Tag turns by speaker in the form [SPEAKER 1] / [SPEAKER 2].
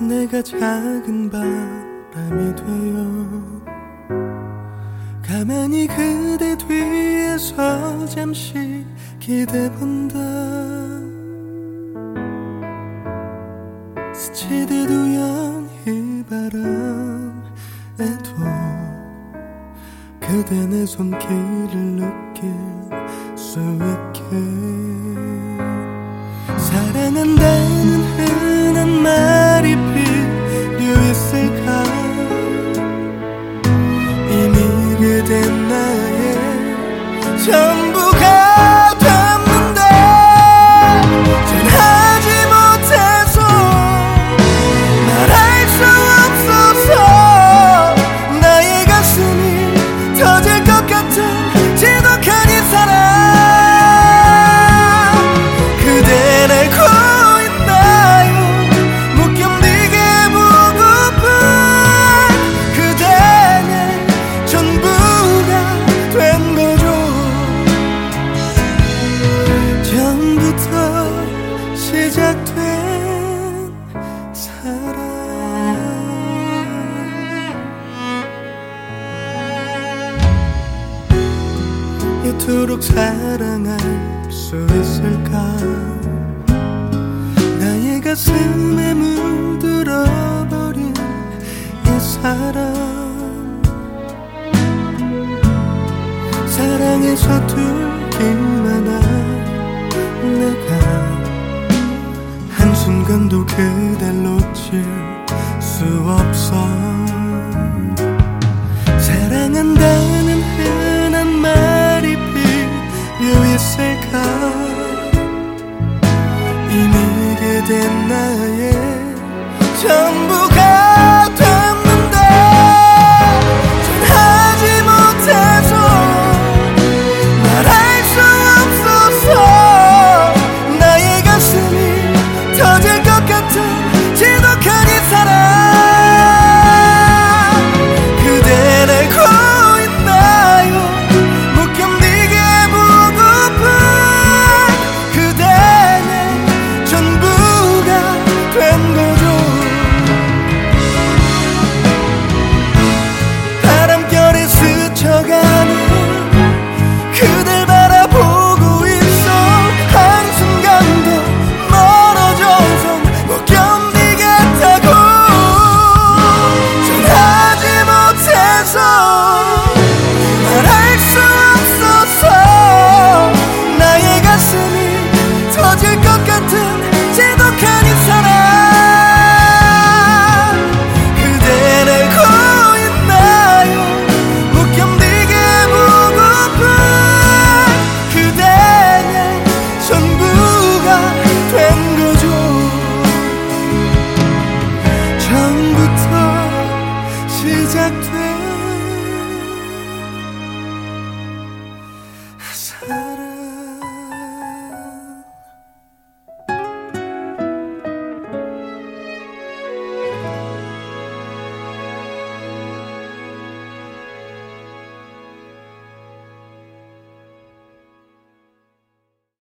[SPEAKER 1] 내가 작은 바람이 되어 가만히 그대 뒤에서 잠시 기대본다. 스치듯 우연히 바람에도 그대 내 손길을 느낄 수 있게. 사랑한다는 시작된 사랑. 이토록 사랑할 수 있을까? 나의 가슴에 물들어버린 이 사랑. 사랑에 서툴기만 한 내가 한 순간도 그댈 놓칠 수 없어. 사랑한다는 흔한 말이 필요 있을까? 이미 그대 나의 전부 like